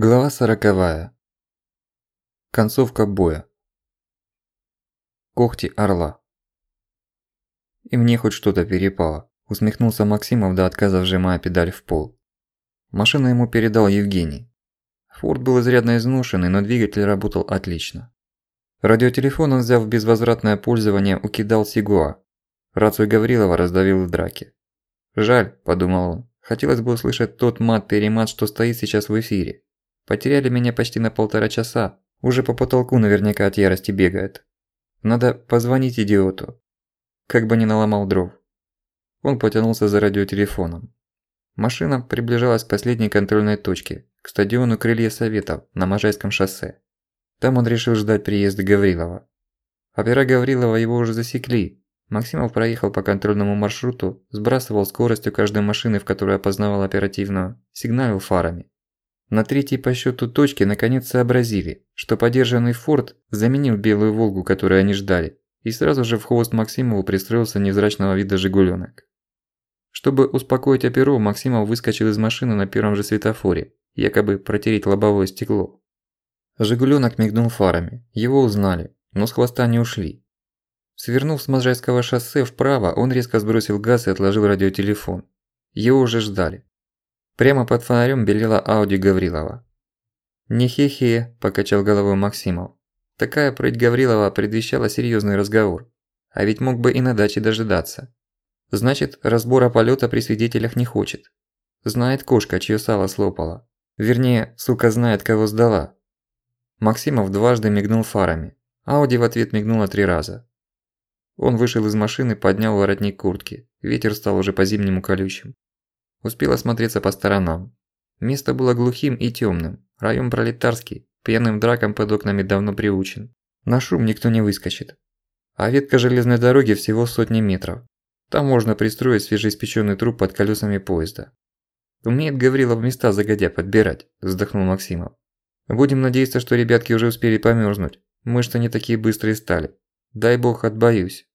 Глава сороковая. Концовка боя. Когти орла. И мне хоть что-то перепало, усмехнулся Максимов до отказа вжимая педаль в пол. Машину ему передал Евгений. Форд был изрядно изношенный, но двигатель работал отлично. Радиотелефон он, взяв в безвозвратное пользование, укидал Сигуа. Рацию Гаврилова раздавил в драке. «Жаль», – подумал он, – «хотелось бы услышать тот мат-перемат, что стоит сейчас в эфире». Потеряли меня почти на полтора часа. Уже по потолку наверняка от ярости бегает. Надо позвонить идиоту. Как бы не наломал дров. Он потянулся за радиотелефоном. Машина приближалась к последней контрольной точке, к стадиону Крылья Советов на Можайском шоссе. Там он решил ждать приезда Гаврилова. Опера Гаврилова его уже засекли. Максимов проехал по контрольному маршруту, сбрасывал скоростью каждой машины, в которой опознавал оперативную, сигналил фарами. На третьей по счету точке наконец сообразили, что подержанный Форд заменил белую Волгу, которую они ждали, и сразу же в хвост Максимову пристроился невзрачного вида «Жигуленок». Чтобы успокоить оперов, Максимов выскочил из машины на первом же светофоре, якобы протереть лобовое стекло. «Жигуленок» мигнул фарами, его узнали, но с хвоста не ушли. Свернув с Можайского шоссе вправо, он резко сбросил газ и отложил радиотелефон. Его уже ждали. Прямо под фонарем белела Ауди Гаврилова. «Не хе-хе», – покачал головой Максимов. Такая прыть Гаврилова предвещала серьёзный разговор. А ведь мог бы и на даче дожидаться. Значит, разбора полёта при свидетелях не хочет. Знает кошка, чье сало слопала. Вернее, сука знает, кого сдала. Максимов дважды мигнул фарами. Ауди в ответ мигнула три раза. Он вышел из машины, поднял воротник куртки. Ветер стал уже по-зимнему колючим. Успел осмотреться по сторонам. Место было глухим и тёмным. Район пролетарский, пьяным дракам под окнами давно приучен. На шум никто не выскочит. А ветка железной дороги всего сотни метров. Там можно пристроить свежеиспечённый труп под колёсами поезда. Умеет Гаврилов места загодя подбирать, вздохнул Максимов. Будем надеяться, что ребятки уже успели помёрзнуть. Мы что не такие быстрые стали. Дай бог отбоюсь.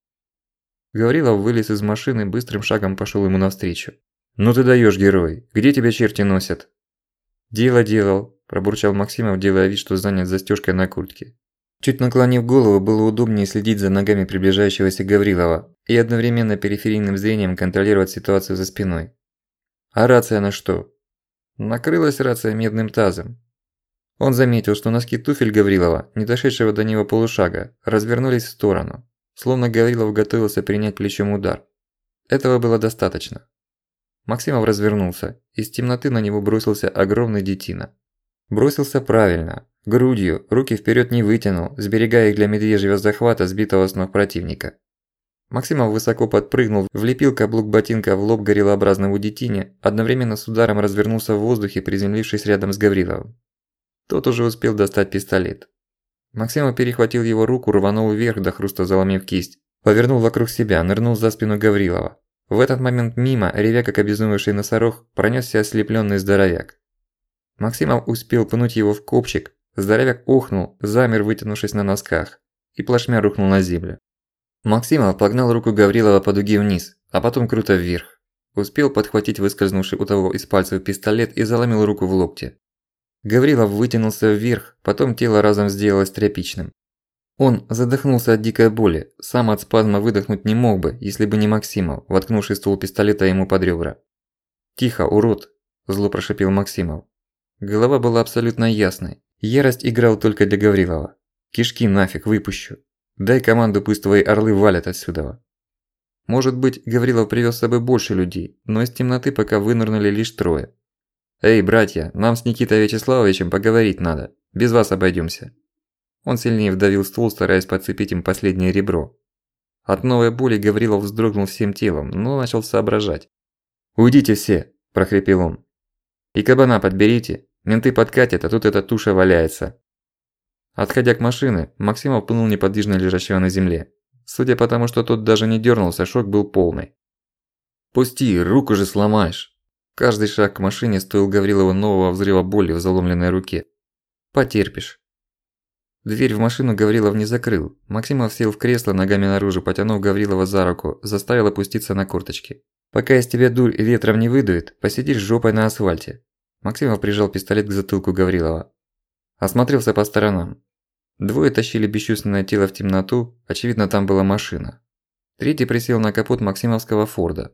Гаврилов вылез из машины, быстрым шагом пошёл ему навстречу. «Ну ты даёшь, герой! Где тебя черти носят?» «Дело делал», – пробурчал Максимов, делая вид, что занят застёжкой на куртке. Чуть наклонив голову, было удобнее следить за ногами приближающегося Гаврилова и одновременно периферийным зрением контролировать ситуацию за спиной. А рация на что? Накрылась рация медным тазом. Он заметил, что носки туфель Гаврилова, не дошедшего до него полушага, развернулись в сторону, словно Гаврилов готовился принять плечом удар. Этого было достаточно. Максимов развернулся. Из темноты на него бросился огромный детина. Бросился правильно, грудью, руки вперед не вытянул, сберегая их для медвежьего захвата сбитого с ног противника. Максимов высоко подпрыгнул, влепил каблук ботинка в лоб гориллообразному детине, одновременно с ударом развернулся в воздухе, приземлившись рядом с Гавриловым. Тот уже успел достать пистолет. Максимов перехватил его руку, рванул вверх до хруста заломив кисть, повернул вокруг себя, нырнул за спину Гаврилова. В этот момент мимо, ревя как обезумевший носорог, пронёсся ослеплённый здоровяк. Максимов успел пнуть его в копчик, здоровяк охнул, замер, вытянувшись на носках, и плашмя рухнул на землю. Максимов погнал руку Гаврилова по дуге вниз, а потом круто вверх. Успел подхватить выскользнувший у того из пальцев пистолет и заломил руку в локте. Гаврилов вытянулся вверх, потом тело разом сделалось тряпичным. Он задохнулся от дикой боли, сам от спазма выдохнуть не мог бы, если бы не Максимов, воткнувший ствол пистолета ему под ребра. «Тихо, урод!» – зло прошипел Максимов. Голова была абсолютно ясной. Ярость играл только для Гаврилова. «Кишки нафиг, выпущу. Дай команду, пусть твои орлы валят отсюда». Может быть, Гаврилов привез с собой больше людей, но из темноты пока вынырнули лишь трое. «Эй, братья, нам с Никитой Вячеславовичем поговорить надо. Без вас обойдёмся». Он сильнее вдавил ствол, стараясь подцепить им последнее ребро. От новой боли Гаврилов вздрогнул всем телом, но начал соображать. «Уйдите все!» – прохрипел он. «И кабана подберите, менты подкатят, а тут эта туша валяется». Отходя к машине, Максимов пнул неподвижно лежащего на земле. Судя по тому, что тот даже не дернулся, шок был полный. «Пусти, руку же сломаешь!» Каждый шаг к машине стоил Гаврилову нового взрыва боли в заломленной руке. «Потерпишь». Дверь в машину Гаврилов не закрыл. Максимов сел в кресло, ногами наружу, потянув Гаврилова за руку, заставил опуститься на корточки. «Пока из тебя дурь ветром не выдует, посидишь жопой на асфальте. Максимов прижал пистолет к затылку Гаврилова. Осмотрелся по сторонам. Двое тащили бесчувственное тело в темноту, очевидно, там была машина. Третий присел на капот Максимовского Форда.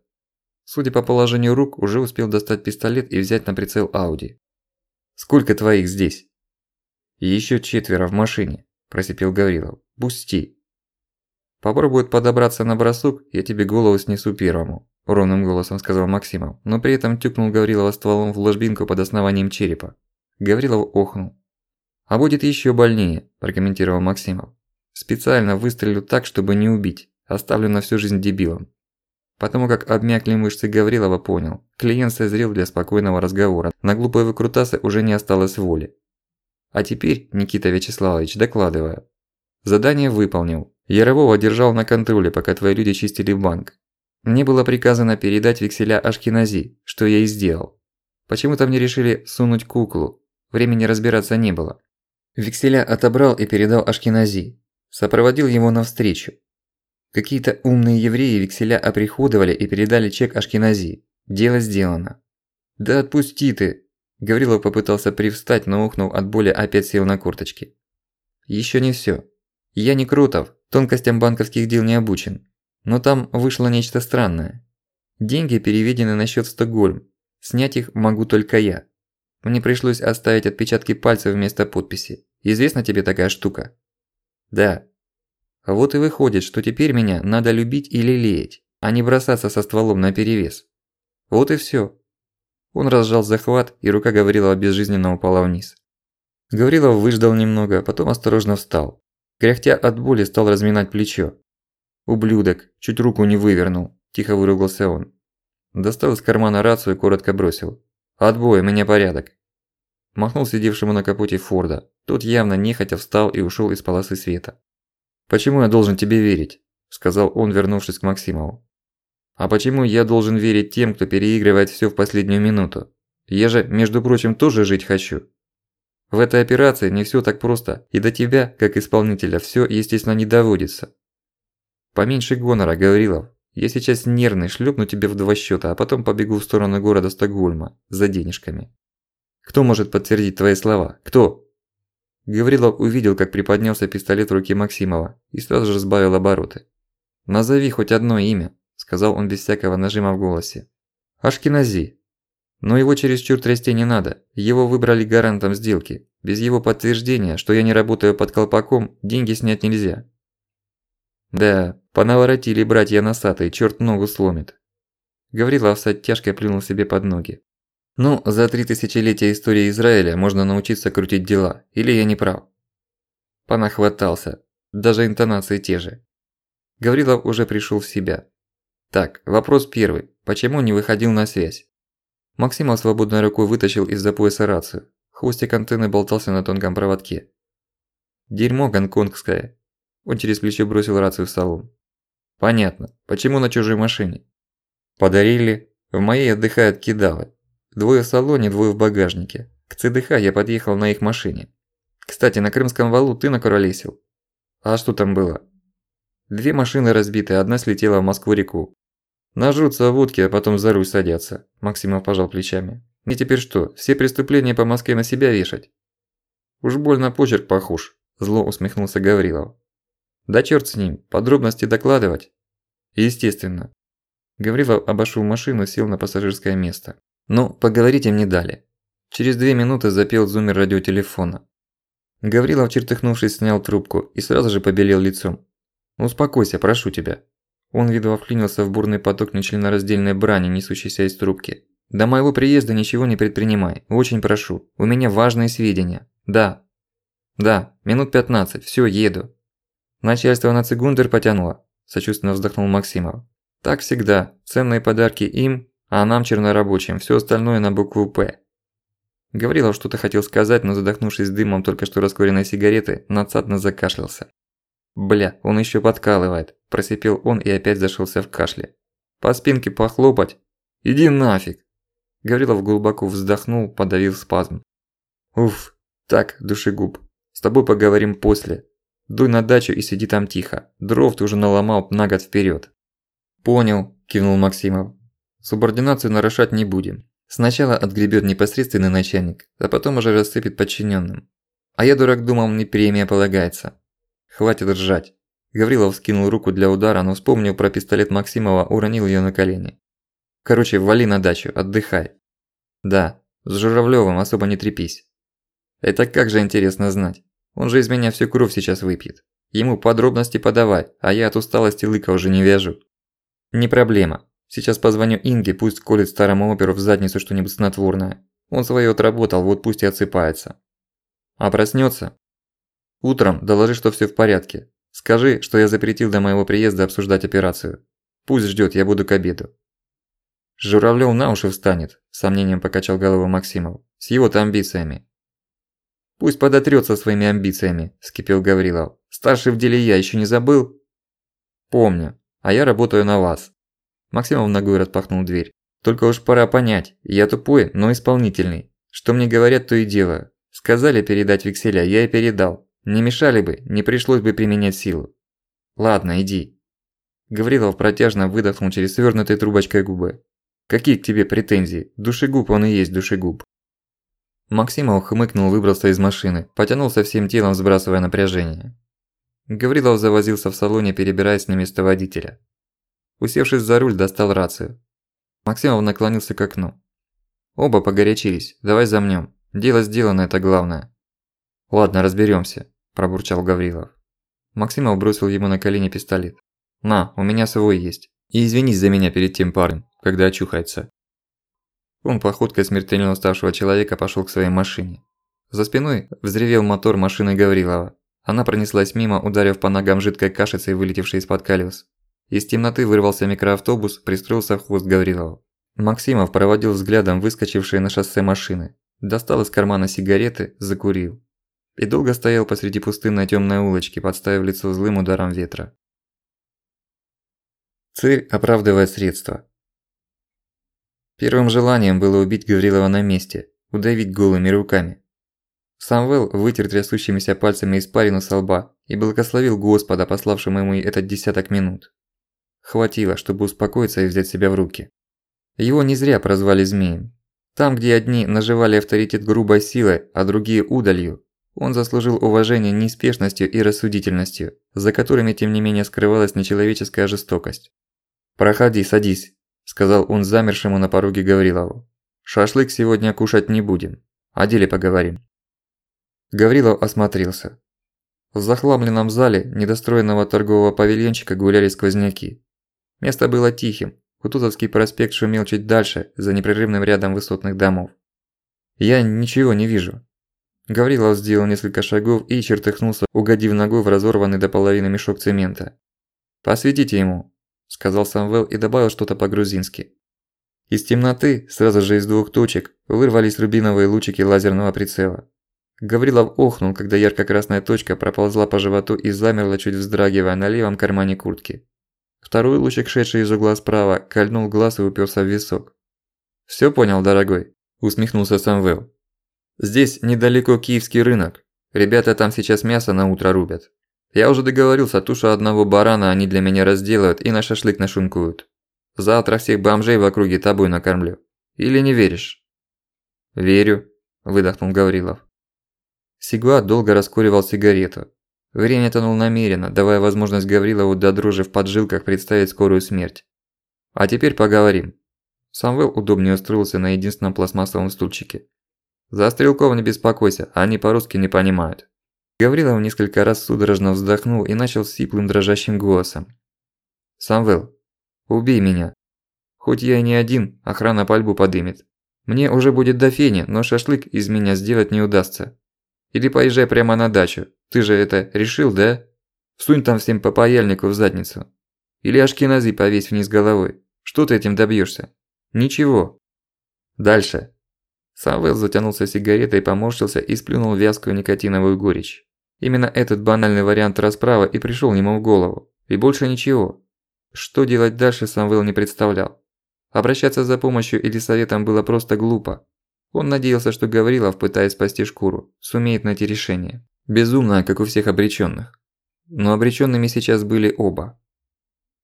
Судя по положению рук, уже успел достать пистолет и взять на прицел Ауди. «Сколько твоих здесь?» «Ещё четверо в машине», – просипел Гаврилов. «Пусти». «Попробуют подобраться на бросок, я тебе голову снесу первому», – ровным голосом сказал Максимов, но при этом тюкнул Гаврилова стволом в ложбинку под основанием черепа. Гаврилов охнул. «А будет ещё больнее», – прокомментировал Максимов. «Специально выстрелю так, чтобы не убить. Оставлю на всю жизнь дебилом». Потому как обмякли мышцы Гаврилова понял, клиент созрел для спокойного разговора, на глупые выкрутасы уже не осталось воли. А теперь, Никита Вячеславович, докладываю. Задание выполнил. Ярового держал на контроле, пока твои люди чистили банк. Мне было приказано передать векселя Ашкенази, что я и сделал. Почему-то мне решили сунуть куклу. Времени разбираться не было. Векселя отобрал и передал Ашкенази. Сопроводил его навстречу. Какие-то умные евреи векселя оприходовали и передали чек Ашкенази. Дело сделано. «Да отпусти ты!» Гаврилов попытался привстать, но ухнув от боли опять сел на корточки. «Ещё не всё. Я не Крутов, тонкостям банковских дел не обучен. Но там вышло нечто странное. Деньги переведены на счёт в Стокгольм. Снять их могу только я. Мне пришлось оставить отпечатки пальцев вместо подписи. Известна тебе такая штука? Да. Вот и выходит, что теперь меня надо любить или лелеять, а не бросаться со стволом наперевес. Вот и всё. Он разжал захват, и рука Гаврилова безжизненно упала вниз. Гаврилов выждал немного, потом осторожно встал. Кряхтя от боли стал разминать плечо. «Ублюдок, чуть руку не вывернул», – тихо выругался он. Достал из кармана рацию и коротко бросил. «Отбой, у меня порядок». Махнул сидевшему на капоте Форда. Тот явно нехотя встал и ушёл из полосы света. «Почему я должен тебе верить?» – сказал он, вернувшись к Максимову. «А почему я должен верить тем, кто переигрывает всё в последнюю минуту? Я же, между прочим, тоже жить хочу. В этой операции не всё так просто, и до тебя, как исполнителя, всё, естественно, не доводится. Поменьше гонора, Гаврилов. Я сейчас нервный, шлёпну тебе в два счёта, а потом побегу в сторону города Стокгольма за денежками. Кто может подтвердить твои слова? Кто? Гаврилов увидел, как приподнялся пистолет в руке Максимова и сразу же сбавил обороты. «Назови хоть одно имя», – сказал он без всякого нажима в голосе. «Ашкенази, но его чересчур трясти не надо, его выбрали гарантом сделки. Без его подтверждения, что я не работаю под колпаком, деньги снять нельзя. Да, понаворотили братья носатые, чёрт ногу сломит. Гаврилов с оттяжкой плюнул себе под ноги. Ну, за три тысячелетия истории Израиля можно научиться крутить дела, или я не прав? Понахватался, даже интонации те же. Гаврилов уже пришёл в себя. Так, вопрос первый. Почему не выходил на связь? Максимов свободной рукой вытащил из-за пояса рацию. Хвостик антенны болтался на тонком проводке. «Дерьмо гонконгское». Он через плечо бросил рацию в салон. «Понятно. Почему на чужой машине?» «Подарили. В моей отдыхают кидалы. Двое в салоне, двое в багажнике. К ЦДХ я подъехал на их машине. Кстати, на Крымском валу ты накуролесил. А что там было?» Две машины разбиты, одна слетела в Москву-реку. Нажрутся водки, а потом за руль садятся. Максимов пожал плечами. И теперь что, все преступления по Москве на себя вешать? Уж больно почерк похож, зло усмехнулся Гаврилов. Да чёрт с ним, подробности докладывать? Естественно. Гаврилов обошёл машину, сел на пассажирское место. Ну, поговорите мне дали. Через две минуты запел зумер радиотелефона. Гаврилов, чертыхнувшись, снял трубку и сразу же побелел лицом. «Успокойся, прошу тебя. Он видно вклинился в бурный поток нечленораздельной брани, несущейся из трубки. «До моего приезда ничего не предпринимай, очень прошу. У меня важные сведения. Да. Да, минут 15, всё, еду». «Начальство на цигундер потянуло», – сочувственно вздохнул Максимов. «Так всегда. Ценные подарки им, а нам, чернорабочим, всё остальное на букву «П». Гаврилов что-то хотел сказать, но задохнувшись дымом только что раскуренной сигареты, надсадно закашлялся. «Бля, он ещё подкалывает», – просипел он и опять зашелся в кашле. «По спинке похлопать? Иди нафиг!» Гаврилов глубоко вздохнул, подавил спазм. «Уф, так, душегуб, с тобой поговорим после. Дуй на дачу и сиди там тихо, дров ты уже наломал на год вперёд». «Понял», – кивнул Максимов. «Субординацию нарушать не будем. Сначала отгребет непосредственный начальник, а потом уже рассыпет подчиненным. А я, дурак, думал, мне премия полагается. Хватит ржать. Гаврилов скинул руку для удара, но вспомнил про пистолет Максимова, уронил её на колени. Короче, вали на дачу, отдыхай. Да, с Журавлёвым особо не трепись. Это как же интересно знать. Он же из меня всю кровь сейчас выпьет. Ему подробности подавай, а я от усталости лыка уже не вяжу. Не проблема. Сейчас позвоню Инге, пусть колет старому оперу в задницу что-нибудь снотворное. Он своё отработал, вот пусть и отсыпается. А проснётся? Утром доложи, что всё в порядке. Скажи, что я запретил до моего приезда обсуждать операцию. Пусть ждёт, я буду к обеду. Журавлёв на уши встанет, сомнением покачал головой Максимов. С его-то амбициями. Пусть подотрётся своими амбициями, вскипел Гаврилов. Старший в деле я ещё не забыл? Помню. А я работаю на вас. Максимов ногой распахнул дверь. «Только уж пора понять, я тупой, но исполнительный. Что мне говорят, то и делаю. Сказали передать векселя, я и передал. Не мешали бы, не пришлось бы применять силу. Ладно, иди». Гаврилов протяжно выдохнул через свёрнутой трубочкой губы. «Какие к тебе претензии? Душегуб он и есть душегуб». Максимов хмыкнул, выбрался из машины, потянулся всем телом, сбрасывая напряжение. Гаврилов завозился в салоне, перебираясь на место водителя. Усевшись за руль, достал рацию. Максимов наклонился к окну. Оба погорячились. Давай замнём. Дело сделано, это главное. Ладно, разберёмся, пробурчал Гаврилов. Максимов бросил ему на колени пистолет. На, у меня свой есть. И извинись за меня перед тем парнем, когда очухается. Он походкой смертельно уставшего человека пошёл к своей машине. За спиной взревел мотор машины Гаврилова. Она пронеслась мимо, ударив по ногам жидкой кашицей, вылетевшей из-под колёс. Из темноты вырвался микроавтобус, пристроился в хвост Гаврилова. Максимов проводил взглядом выскочившие на шоссе машины. Достал из кармана сигареты, закурил. И долго стоял посреди пустынной тёмной улочки, подставив лицо злым ударом ветра. Цель оправдывает средства. Первым желанием было убить Гаврилова на месте, удавить голыми руками. Самвел вытер трясущимися пальцами испарину со лба и благословил Господа, пославшему ему этот десяток минут. Хватило, чтобы успокоиться и взять себя в руки. Его не зря прозвали змеем. Там, где одни наживали авторитет грубой силой, а другие удалью, он заслужил уважение неспешностью и рассудительностью, за которыми тем не менее скрывалась нечеловеческая жестокость. «Проходи, садись», – сказал он замершему на пороге Гаврилову. «Шашлык сегодня кушать не будем. О деле поговорим». Гаврилов осмотрелся. В захламленном зале недостроенного торгового павильончика гуляли сквозняки. Место было тихим. Кутузовский проспект шумел чуть дальше, за непрерывным рядом высотных домов. «Я ничего не вижу». Гаврилов сделал несколько шагов и чертыхнулся, угодив ногой в разорванный до половины мешок цемента. «Посветите ему», – сказал Самвел и добавил что-то по-грузински. Из темноты, сразу же из двух точек, вырвались рубиновые лучики лазерного прицела. Гаврилов охнул, когда ярко-красная точка проползла по животу и замерла, чуть вздрагивая на левом кармане куртки. Второй лучик, шедший из угла справа, кольнул глаз и уперся в висок. «Всё понял, дорогой?» – усмехнулся Самвел. «Здесь недалеко киевский рынок. Ребята там сейчас мясо на утро рубят. Я уже договорился, тушу одного барана они для меня разделают и на шашлык нашинкуют. Завтра всех бомжей в округе тобой накормлю. Или не веришь?» «Верю», – выдохнул Гаврилов. Сигуа долго раскуривал сигарету, Время тонул намеренно, давая возможность Гаврилову до дрожи в поджилках представить скорую смерть. А теперь поговорим. Самвел удобнее устроился на единственном пластмассовом стульчике. За стрелков не беспокойся, они по-русски не понимают. Гаврилов несколько раз судорожно вздохнул и начал сиплым дрожащим голосом. «Самвел, убей меня. Хоть я и не один, охрана пальбу подымет. Мне уже будет до фени, но шашлык из меня сделать не удастся. Или поезжай прямо на дачу. Ты же это решил, да? Всунь там всем по паяльнику в задницу. Или ашкенази повесь вниз головой. Что ты этим добьёшься? Ничего. Дальше. Самвел затянулся сигаретой, поморщился и сплюнул вязкую никотиновую горечь. Именно этот банальный вариант расправы и пришёл ему в голову. И больше ничего. Что делать дальше Самвел не представлял. Обращаться за помощью или советом было просто глупо. Он надеялся, что Гаврилов, пытаясь спасти шкуру, сумеет найти решение. Безумное, как у всех обречённых. Но обречёнными сейчас были оба.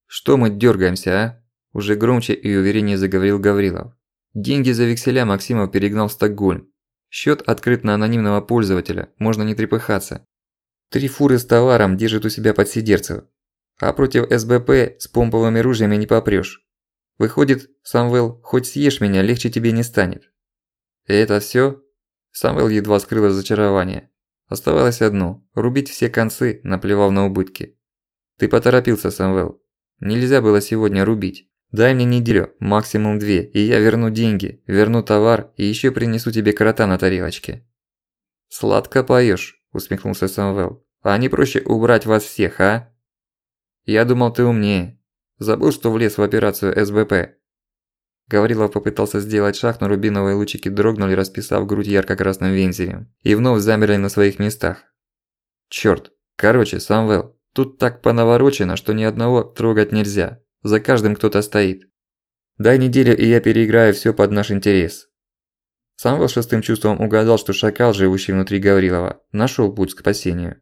«Что мы дёргаемся, а?» Уже громче и увереннее заговорил Гаврилов. Деньги за векселя Максимов перегнал в Стокгольм. Счет открыт на анонимного пользователя, можно не трепыхаться. Три фуры с товаром держит у себя под Сидерцево. А против СБП с помповыми ружьями не попрёшь. Выходит, Самвел, хоть съешь меня, легче тебе не станет. И это всё? Самвел едва скрыл разочарование. Оставалось одно – рубить все концы, наплевав на убытки. Ты поторопился, Самвел. Нельзя было сегодня рубить. Дай мне неделю, максимум две, и я верну деньги, верну товар и ещё принесу тебе крота на тарелочке. Сладко поешь, усмехнулся Самвел. А не проще убрать вас всех, а? Я думал, ты умнее. Забыл, что влез в операцию СБП. Гаврилов попытался сделать шаг, но рубиновые лучики дрогнули, расписав грудь ярко-красным вензелем, и вновь замерли на своих местах. Чёрт. Короче, Самвел, тут так понаворочено, что ни одного трогать нельзя. За каждым кто-то стоит. Дай неделю, и я переиграю всё под наш интерес. Самвел шестым чувством угадал, что шакал, живущий внутри Гаврилова, нашёл путь к спасению.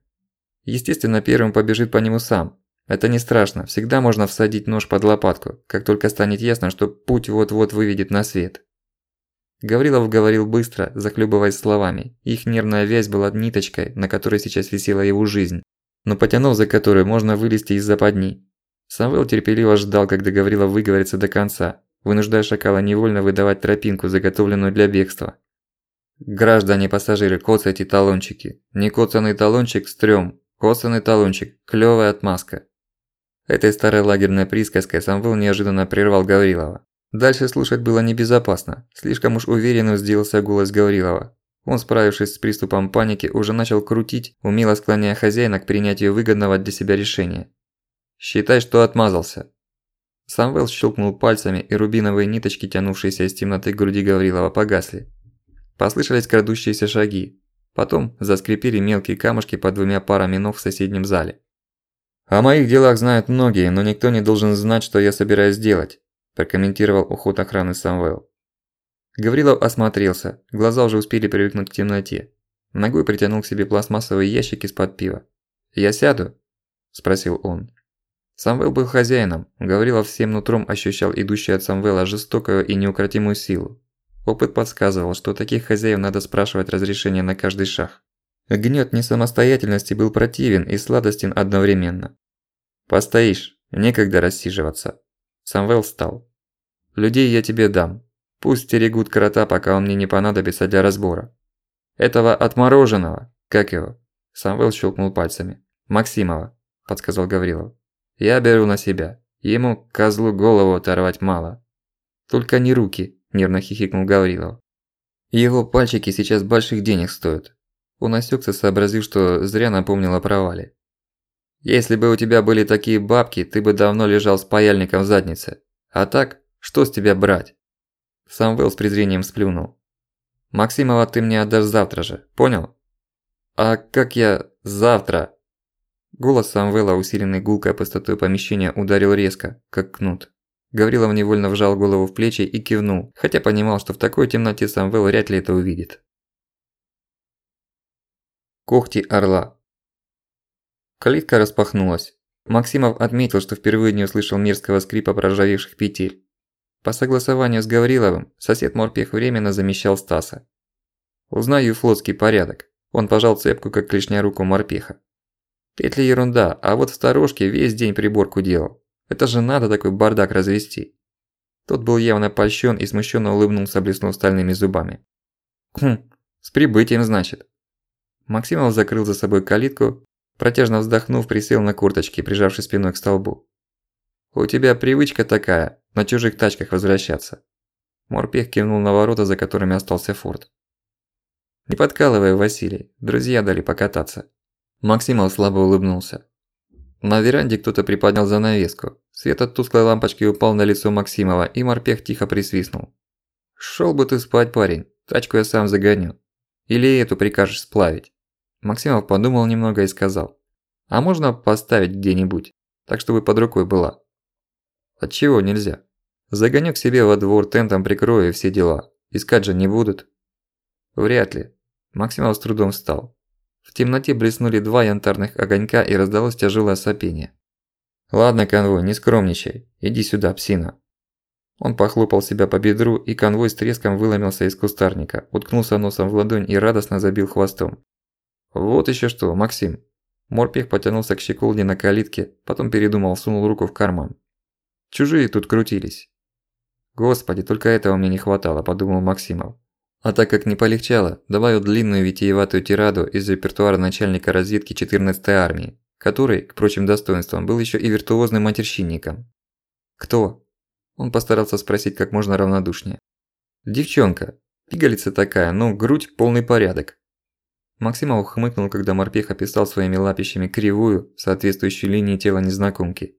Естественно, первым побежит по нему сам, это не страшно, всегда можно всадить нож под лопатку, как только станет ясно, что путь вот-вот выведет на свет. Гаврилов говорил быстро, захлебываясь словами. Их нервная вязь была ниточкой, на которой сейчас висела его жизнь, но потянув за которую можно вылезти из западни. Самвел терпеливо ждал, когда Гаврилов выговорится до конца, вынуждая шакала невольно выдавать тропинку, заготовленную для бегства. «Граждане пассажиры, коцайте талончики. Некоцанный талончик – стрём. Коцанный талончик – клёвая отмазка. Этой старой лагерной присказкой Самвел неожиданно прервал Гаврилова. Дальше слушать было небезопасно, слишком уж уверенным сделался голос Гаврилова. Он, справившись с приступом паники, уже начал крутить, умело склоняя хозяина к принятию выгодного для себя решения. «Считай, что отмазался». Самвел щелкнул пальцами, и рубиновые ниточки, тянувшиеся из темноты груди Гаврилова, погасли. Послышались крадущиеся шаги. Потом заскрипели мелкие камушки под двумя парами ног в соседнем зале. «О моих делах знают многие, но никто не должен знать, что я собираюсь делать», – прокомментировал уход охраны Самвел. Гаврилов осмотрелся, глаза уже успели привыкнуть к темноте. Ногой притянул к себе пластмассовый ящик из-под пива. «Я сяду?» – спросил он. Самвел был хозяином, Гаврилов всем нутром ощущал идущую от Самвела жестокую и неукротимую силу. Опыт подсказывал, что таких хозяев надо спрашивать разрешение на каждый шаг. Гнёт несамостоятельности был противен и сладостен одновременно. «Постоишь, некогда рассиживаться». Самвел встал. «Людей я тебе дам. Пусть стерегут крота, пока он мне не понадобится для разбора. Этого отмороженного, как его?» Самвел щелкнул пальцами. «Максимова», – подсказал Гаврилов. «Я беру на себя. Ему, козлу, голову оторвать мало». «Только не руки», – нервно хихикнул Гаврилов. «Его пальчики сейчас больших денег стоят. Он осёкся, сообразив, что зря напомнил о провале. «Если бы у тебя были такие бабки, ты бы давно лежал с паяльником в заднице. А так, что с тебя брать?» Самвел с презрением сплюнул. «Максимова ты мне отдашь завтра же, понял?» «А как я завтра?» Голос Самвела, усиленный гулкой пустотой помещения, ударил резко, как кнут. Гаврилов невольно вжал голову в плечи и кивнул, хотя понимал, что в такой темноте Самвел вряд ли это увидит. Когти орла. Калитка распахнулась. Максимов отметил, что впервые не услышал мерзкого скрипа проржавевших петель. По согласованию с Гавриловым, сосед Морпех временно замещал Стаса. «Узнаю флотский порядок». Он пожал цепку, как клешня руку Морпеха. «Петли ерунда, а вот в сторожке весь день приборку делал. Это же надо такой бардак развести». Тот был явно польщен и смущенно улыбнулся, блеснув стальными зубами. «Хм, с прибытием, значит». Максимов закрыл за собой калитку, протяжно вздохнув, присел на курточки, прижавшись спиной к столбу. «У тебя привычка такая, на чужих тачках возвращаться». Морпех кивнул на ворота, за которыми остался форт. «Не подкалывай, Василий, друзья дали покататься». Максимов слабо улыбнулся. На веранде кто-то приподнял занавеску. Свет от тусклой лампочки упал на лицо Максимова, и морпех тихо присвистнул. «Шёл бы ты спать, парень, тачку я сам загоню. Или эту прикажешь сплавить?» Максимов подумал немного и сказал. «А можно поставить где-нибудь, так чтобы под рукой была?» «Отчего нельзя? Загоню к себе во двор, тентом прикрою и все дела. Искать же не будут?» «Вряд ли». Максимов с трудом встал. В темноте блеснули два янтарных огонька и раздалось тяжелое сопение. «Ладно, конвой, не скромничай. Иди сюда, псина». Он похлопал себя по бедру, и конвой с треском выломился из кустарника, уткнулся носом в ладонь и радостно забил хвостом. «Вот еще что, Максим!» Морпех потянулся к щеколде на калитке, потом передумал, сунул руку в карман. «Чужие тут крутились». «Господи, только этого мне не хватало», – подумал Максимов. А так как не полегчало, добавил длинную витиеватую тираду из репертуара начальника разведки 14-й армии, который, к прочим достоинствам, был еще и виртуозным матерщинником. «Кто?» Он постарался спросить как можно равнодушнее. «Девчонка. Пигалица такая, но грудь полный порядок». Максимов хмыкнул, когда морпех описал своими лапищами кривую, соответствующую линии тела незнакомки.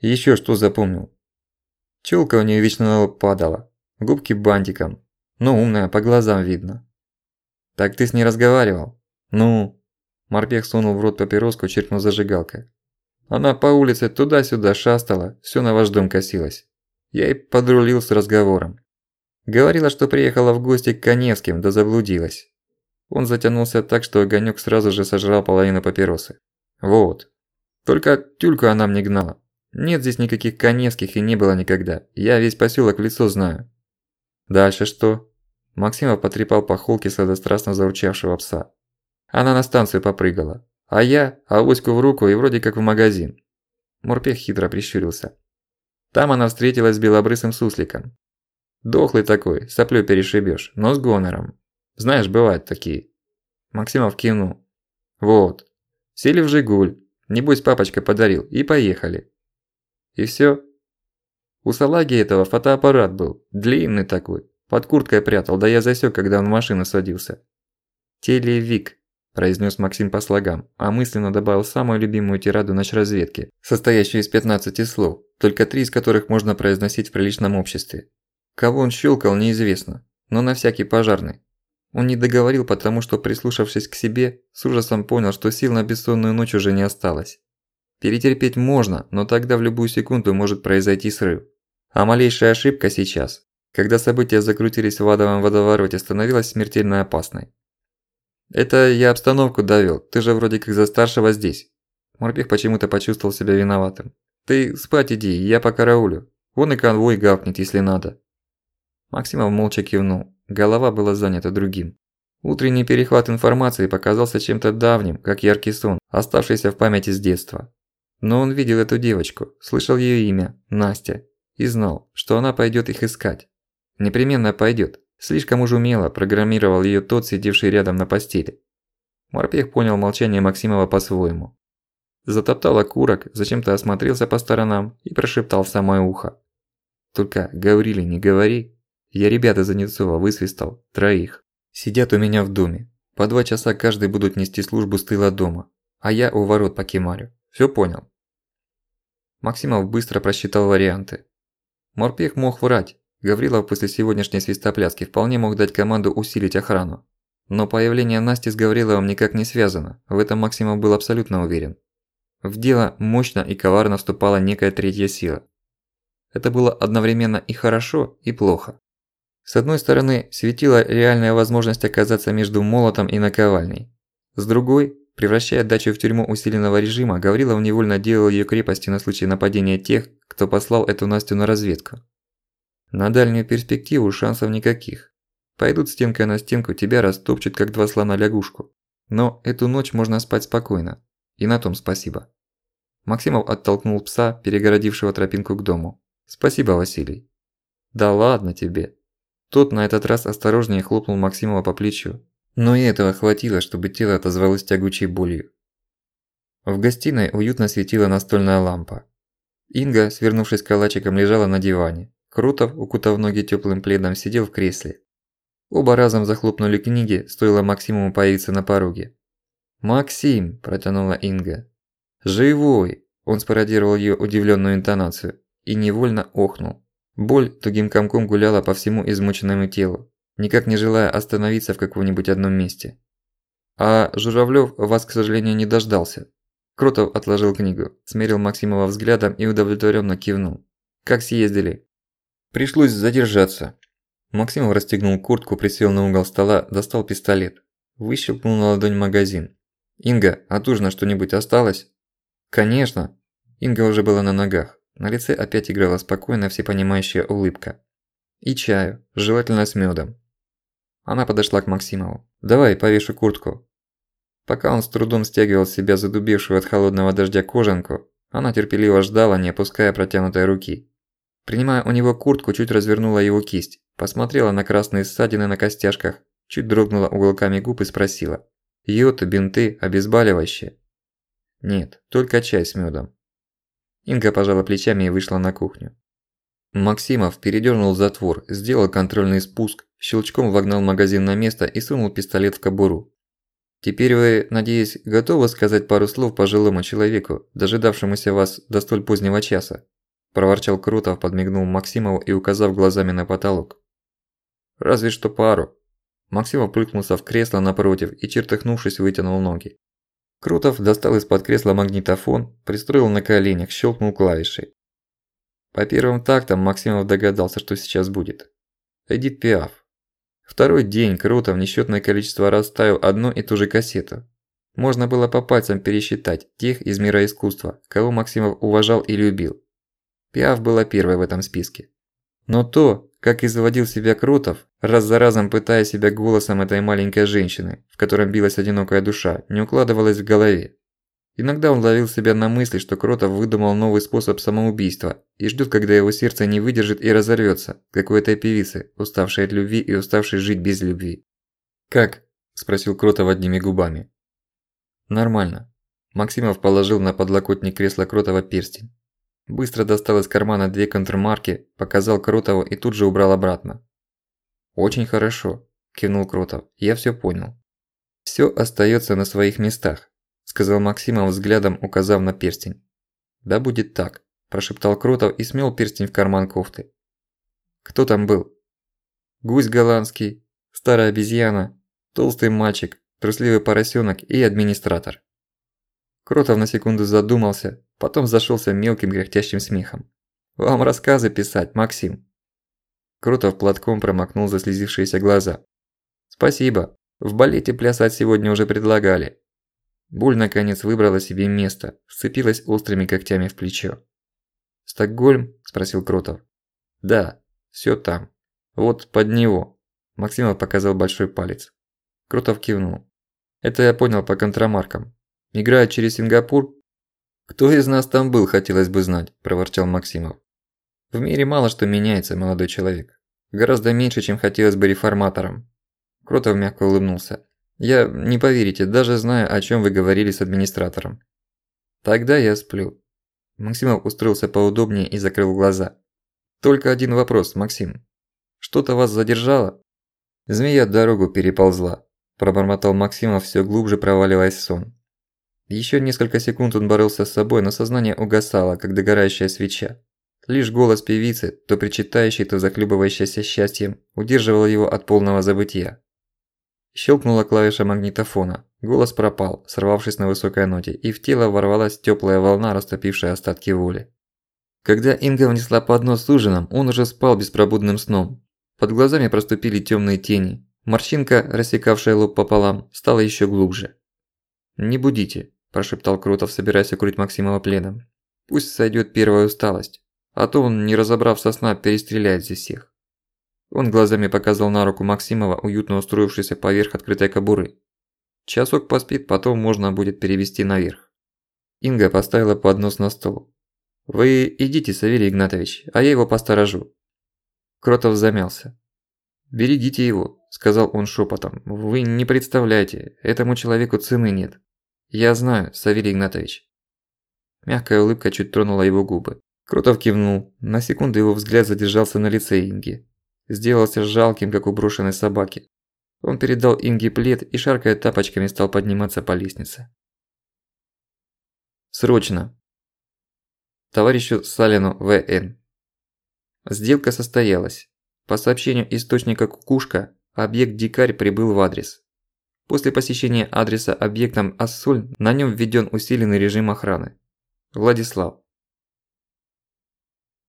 Еще что запомнил. Чёлка у нее вечно падала, губки бантиком, но умная, по глазам видно. «Так ты с ней разговаривал?» «Ну?» Морпех сунул в рот папироску, чиркнул зажигалкой. Она по улице туда-сюда шастала, всё на ваш дом косилась. Я и подрулил с разговором. Говорила, что приехала в гости к Коневским, да заблудилась. Он затянулся так, что огонёк сразу же сожрал половину папиросы. Вот. Только тюльку она мне гнала. Нет здесь никаких Коневских и не было никогда. Я весь посёлок в лицо знаю. Дальше что? Максимов потрепал по холке сладострастно заурчавшего пса. Она на станцию попрыгала. А я – авоську в руку и вроде как в магазин. Морпех хитро прищурился. Там она встретилась с белобрысым сусликом. Дохлый такой, соплю перешибешь, но с гонором. Знаешь, бывают такие. Максимов кивнул. Вот. Сели в «Жигуль». Небось папочка подарил. И поехали. И всё. У салаги этого фотоаппарат был. Длинный такой. Под курткой прятал, да я засёк, когда он в машину садился. Телевик произнес Максим по слогам, а мысленно добавил самую любимую тираду разведки, состоящую из 15 слов, только три из которых можно произносить в приличном обществе. Кого он щелкал, неизвестно, но на всякий пожарный. Он не договорил, потому что, прислушавшись к себе, с ужасом понял, что сил на бессонную ночь уже не осталось. Перетерпеть можно, но тогда в любую секунду может произойти срыв. А малейшая ошибка сейчас, когда события закрутились в адовом водовороте, становилась смертельно опасной. «Это я обстановку довел. ты же вроде как за старшего здесь». Морпех почему-то почувствовал себя виноватым. «Ты спать иди, я по караулю. Вон и конвой гавкнет, если надо». Максимов молча кивнул, голова была занята другим. Утренний перехват информации показался чем-то давним, как яркий сон, оставшийся в памяти с детства. Но он видел эту девочку, слышал её имя, Настя, и знал, что она пойдёт их искать. Непременно пойдёт, Слишком уж умело программировал её тот, сидевший рядом на постели. Морпех понял молчание Максимова по-своему. Затоптал окурок, зачем-то осмотрелся по сторонам и прошептал в самое ухо. «Только говорили, не говори. Я ребята Занецова высвистал, троих. Сидят у меня в доме. По два часа каждый будут нести службу с тыла дома, а я у ворот по кемарю. Всё понял?» Максимов быстро просчитал варианты. Морпех мог врать, Гаврилов после сегодняшней свистопляски вполне мог дать команду усилить охрану. Но появление Насти с Гавриловым никак не связано, в этом Максимов был абсолютно уверен. В дело мощно и коварно вступала некая третья сила. Это было одновременно и хорошо, и плохо. С одной стороны, светила реальная возможность оказаться между молотом и наковальней. С другой, превращая дачу в тюрьму усиленного режима, Гаврилов невольно делал её крепостью на случай нападения тех, кто послал эту Настю на разведку. На дальнюю перспективу шансов никаких. Пойдут стенкой на стенку, тебя растопчут, как два слона лягушку. Но эту ночь можно спать спокойно. И на том спасибо. Максимов оттолкнул пса, перегородившего тропинку к дому. «Спасибо, Василий». «Да ладно тебе». Тот на этот раз осторожнее хлопнул Максимова по плечу. Но и этого хватило, чтобы тело отозвалось тягучей болью. В гостиной уютно светила настольная лампа. Инга, свернувшись калачиком, лежала на диване. Крутов, укутав ноги тёплым пледом, сидел в кресле. Оба разом захлопнули книги, стоило Максимуму появиться на пороге. «Максим!» – протянула Инга. «Живой!» – он спародировал её удивлённую интонацию и невольно охнул. Боль тугим комком гуляла по всему измученному телу, никак не желая остановиться в каком-нибудь одном месте. А Журавлёв вас, к сожалению, не дождался. Крутов отложил книгу, смерил Максимова взглядом и удовлетворённо кивнул. «Как съездили?» Пришлось задержаться. Максимов расстегнул куртку, присел на угол стола, достал пистолет. Выщелкнул на ладонь магазин. «Инга, от ужина что-нибудь осталось?» «Конечно». Инга уже была на ногах. На лице опять играла спокойная всепонимающая улыбка. «И чаю, желательно с мёдом». Она подошла к Максимову. «Давай, повешу куртку». Пока он с трудом стягивал себя задубевшую от холодного дождя кожанку, она терпеливо ждала, не опуская протянутой руки. Принимая у него куртку, чуть развернула его кисть, посмотрела на красные ссадины на костяшках, чуть дрогнула уголками губ и спросила. «Йоты, бинты, обезболивающее?» «Нет, только чай с мёдом». Инга пожала плечами и вышла на кухню. Максимов передёрнул затвор, сделал контрольный спуск, щелчком вогнал магазин на место и сунул пистолет в кобуру. «Теперь вы, надеюсь, готовы сказать пару слов пожилому человеку, дожидавшемуся вас до столь позднего часа?» Проворчал Крутов, подмигнул Максимову и указав глазами на потолок. «Разве что пару». Максимов плюхнулся в кресло напротив и, чертыхнувшись, вытянул ноги. Крутов достал из-под кресла магнитофон, пристроил на коленях, щелкнул клавишей. По первым тактам Максимов догадался, что сейчас будет. Эдит Пиаф. Второй день Крутов несчетное количество раз ставил одну и ту же кассету. Можно было по пальцам пересчитать тех из мира искусства, кого Максимов уважал и любил. Пиаф была первой в этом списке. Но то, как изводил себя Крутов, раз за разом пытая себя голосом этой маленькой женщины, в котором билась одинокая душа, не укладывалось в голове. Иногда он ловил себя на мысли, что Кротов выдумал новый способ самоубийства и ждет, когда его сердце не выдержит и разорвется, как у этой певицы, уставшей от любви и уставшей жить без любви. «Как?» – спросил Кротов одними губами. «Нормально». Максимов положил на подлокотник кресла Кротова перстень. Быстро достал из кармана две контрмарки, показал Кротову и тут же убрал обратно. «Очень хорошо», – кивнул Кротов. «Я всё понял. Всё остаётся на своих местах сказал Максимов взглядом, указав на перстень. «Да будет так», – прошептал Крутов и смел перстень в карман кофты. «Кто там был?» «Гусь голландский, старая обезьяна, толстый мальчик, трусливый поросенок и администратор». Кротов на секунду задумался, потом зашелся мелким кряхтящим смехом. «Вам рассказы писать, Максим». Крутов платком промокнул заслезившиеся глаза. «Спасибо. В балете плясать сегодня уже предлагали. Буль наконец выбрала себе место, вцепилась острыми когтями в плечо. «Стокгольм?» – спросил Кротов. «Да, всё там. Вот под него». Максимов показал большой палец. Кротов кивнул. «Это я понял по контрамаркам. Играют через Сингапур?» «Кто из нас там был, хотелось бы знать», – проворчал Максимов. «В мире мало что меняется, молодой человек. Гораздо меньше, чем хотелось бы реформаторам». Кротов мягко улыбнулся. Я, не поверите, даже знаю, о чем вы говорили с администратором. Тогда я сплю. Максимов устроился поудобнее и закрыл глаза. Только один вопрос, Максим. Что-то вас задержало? Змея дорогу переползла. Пробормотал Максимов все глубже проваливаясь в сон. Еще несколько секунд он боролся с собой, но сознание угасало, как догорающая свеча. Лишь голос певицы, то причитающий, то захлебывающийся счастьем, удерживал его от полного забытия. Щелкнула клавиша магнитофона. Голос пропал, сорвавшись на высокой ноте, и в тело ворвалась теплая волна, растопившая остатки воли. Когда Инга внесла поднос с ужином, он уже спал беспробудным сном. Под глазами проступили темные тени. Морщинка, рассекавшая лоб пополам, стала еще глубже. «Не будите», – прошептал Крутов, собираясь укрыть Максимова пледом. «Пусть сойдет первая усталость, а то он, не разобрав со сна, перестреляет здесь всех». Он глазами показал на руку Максимова, уютно устроившийся поверх открытой кобуры. Часок поспит, потом можно будет перевести наверх. Инга поставила поднос на стол. «Вы идите, Савелий Игнатович, а я его посторожу». Кротов замялся. «Берегите его», – сказал он шепотом. «Вы не представляете, этому человеку цены нет». «Я знаю, Савелий Игнатович». Мягкая улыбка чуть тронула его губы. Кротов кивнул. На секунду его взгляд задержался на лице Инги сделался жалким, как у брошенной собаки. Он передал Инге плед и, шаркая тапочками, стал подниматься по лестнице. «Срочно!» Товарищу Салину В.Н. Сделка состоялась. По сообщению источника «Кукушка», объект «Дикарь» прибыл в адрес. После посещения адреса объектом «Ассоль» на нем введен усиленный режим охраны. Владислав.